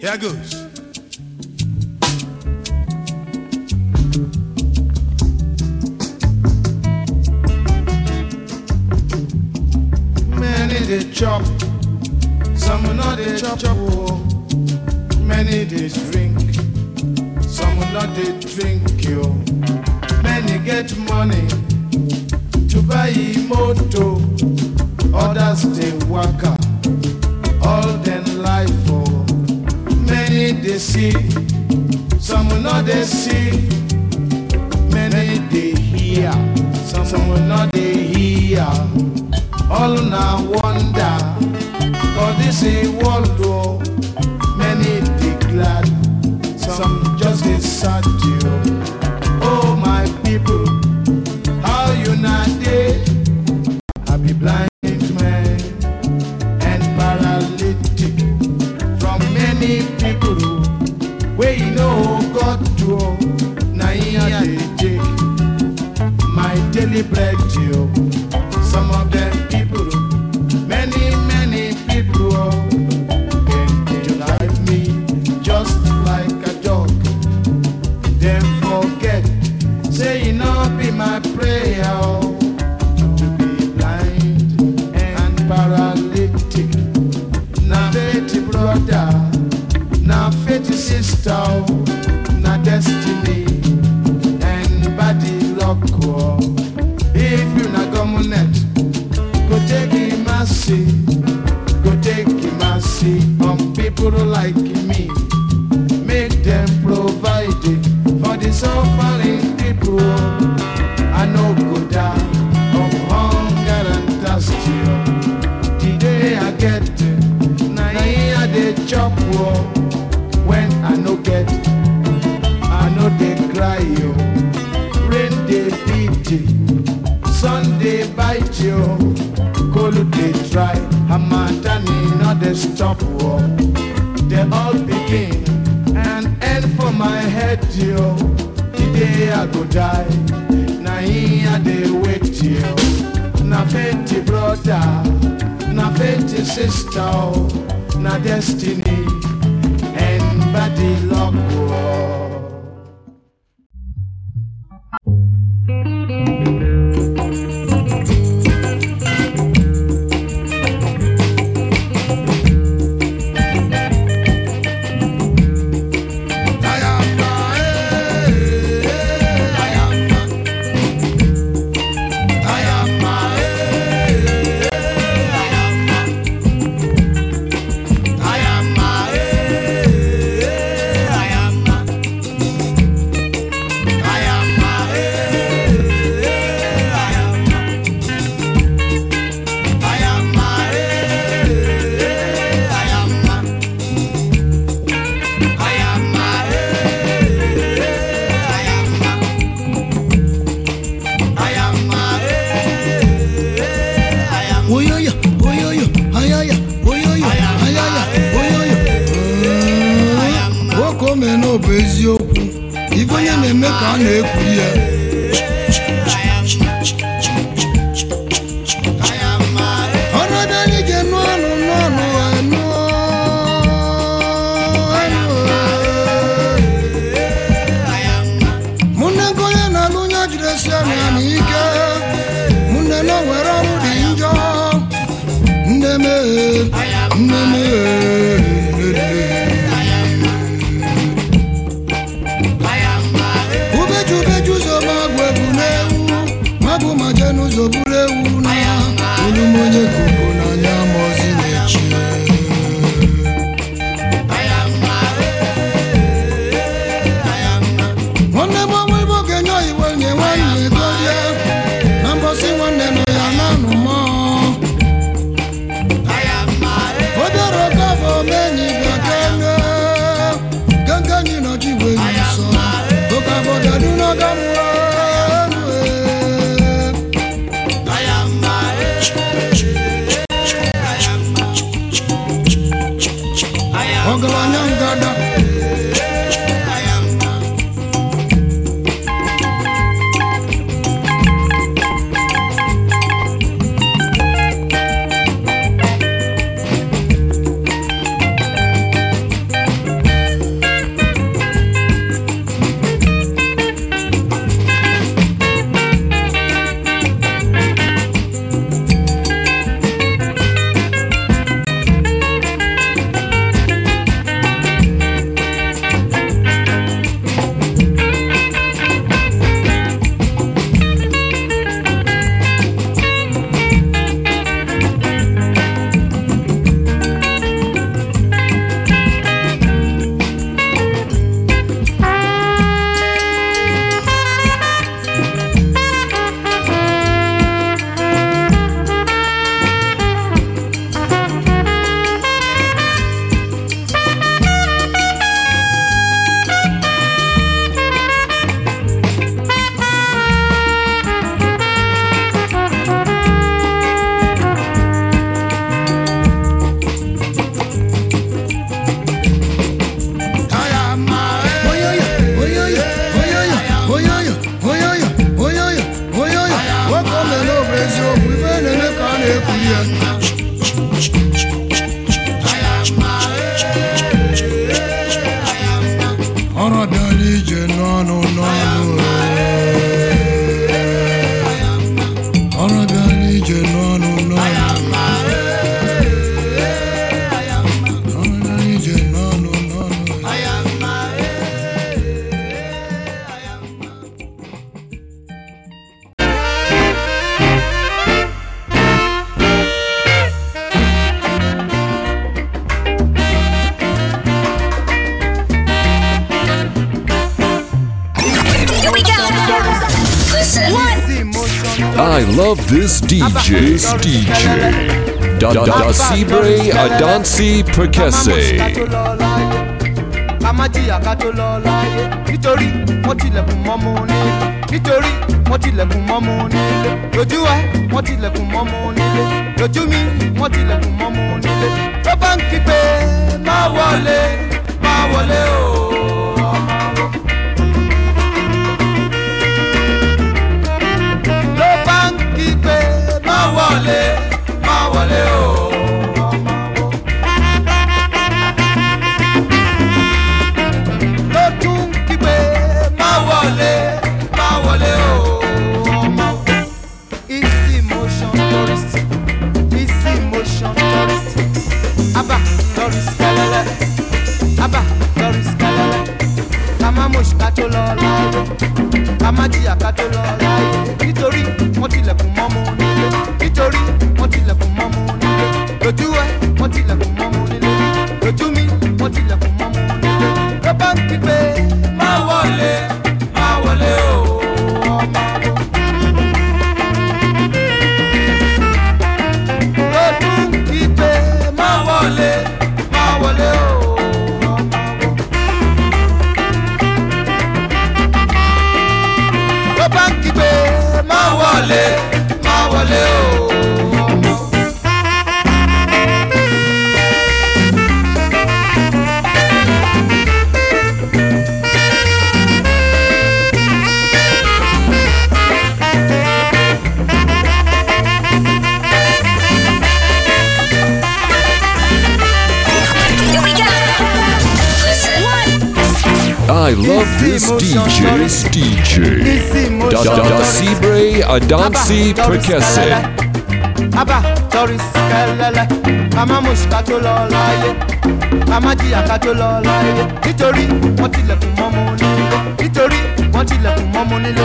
Here goes. they see some will not they see many they hear some some will not they hear all now wonder for this world o oh. many they glad some just dey sad o. Oh. Now, 50 sister. bite you. Cold they try, Hamatan not the stop war. They all begin and end for my head, yo. Today I go die, na here they wait yo. Na fenty brother, na fenty sister, oh. na destiny. mere na bụ eziokwu ibe onye na-eme ka a na-ekwu ya This DJ, this DJ, da da da Sibre Adansi Perkese. Amájìyà ká tó lọ láyé nítorí wọ́n tilẹ̀kùn mọ́mú nílé nítorí wọ́n tilẹ̀kùn mọ́mú nílé lójú ẹ wọ́n tilẹ̀kùn mọ́mú mi wọ́n tilẹ̀kùn mọ́mú nílé. Tó bá ń kígbe má wọlé má wọlé o. wọlé má wọlé o. love this DJ. DJ. Da da da Sibre Adansi prekese. Aba Toris Kalala, Mama Mushka tó lọ láyé, Mama Jiyaka tó lọ láyé, nítorí wọ́n tilẹ̀kùn mọ́mọ́ nílé, nítorí wọ́n tilẹ̀kùn mọ́mọ́ nílé,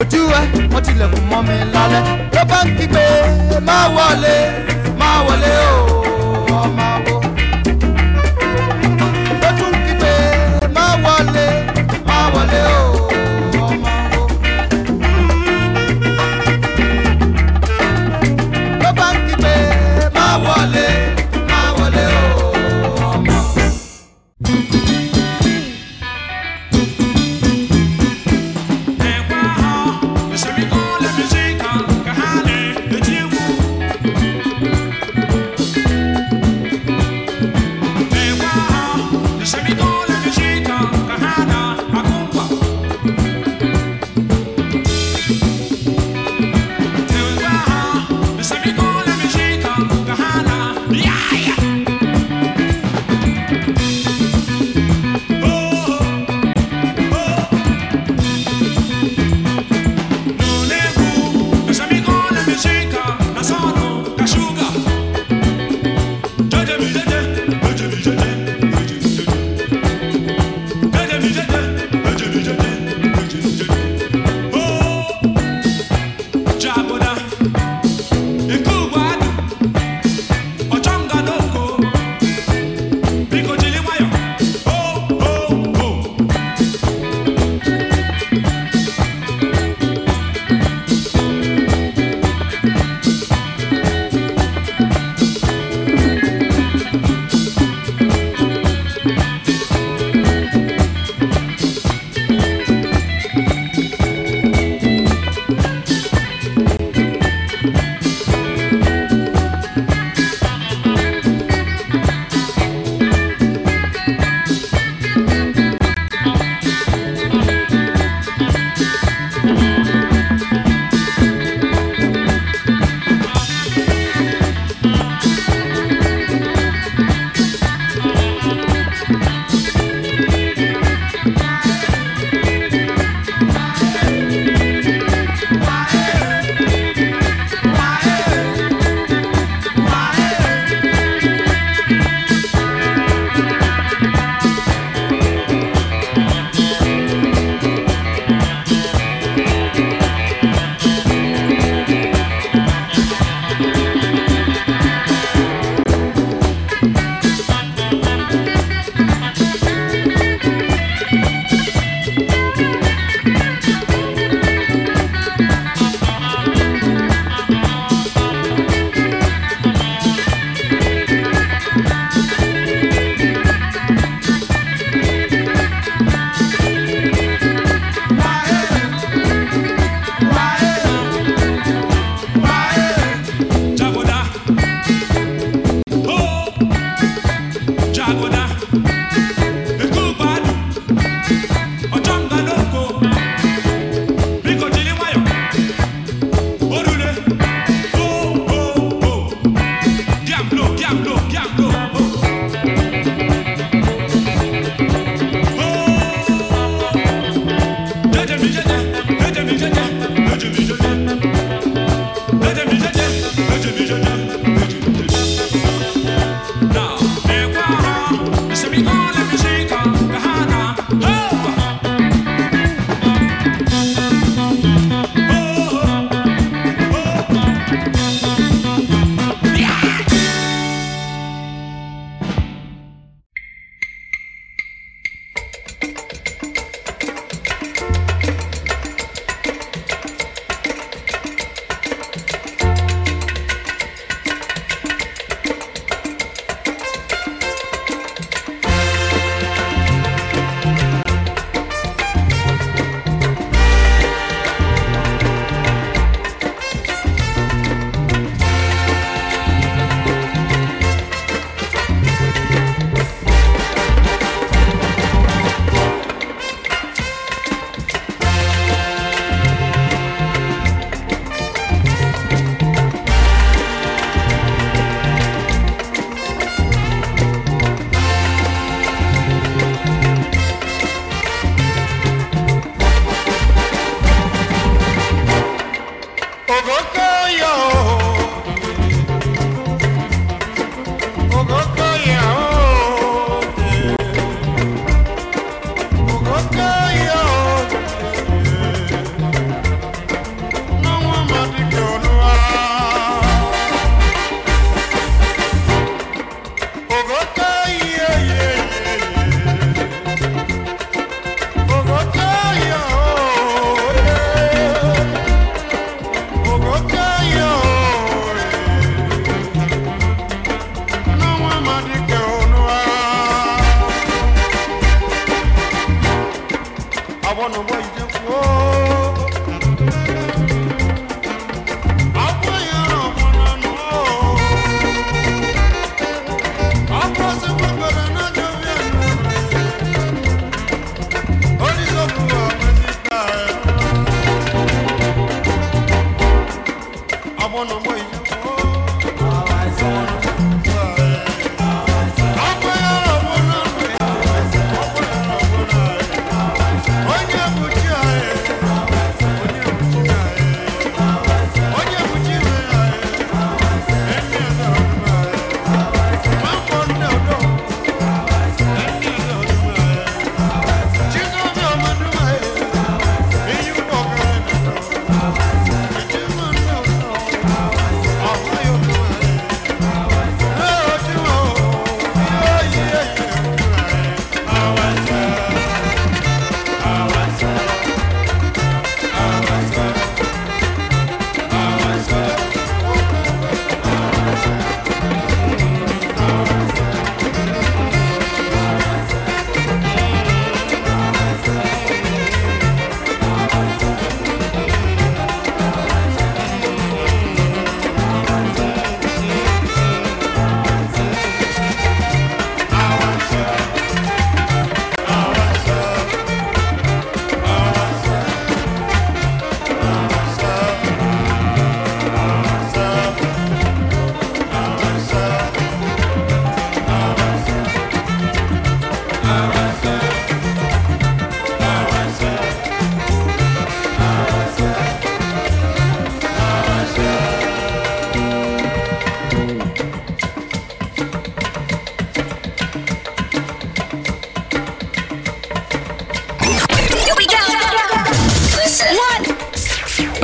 ojú ẹ̀ wọ́n tilẹ̀kùn mọ́ mi lálẹ́, ló bá ń kígbe, má wọlé, má wọlé o.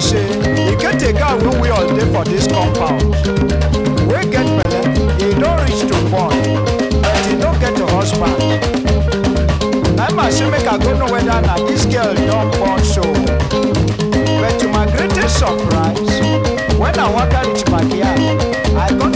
man say e get a guy wey we all dey for dis compound wey get belle e don reach to born but e no get a husband na im i say make i go know whether na dis girl don born so but to my greatest surprise when i waka reach backyard i go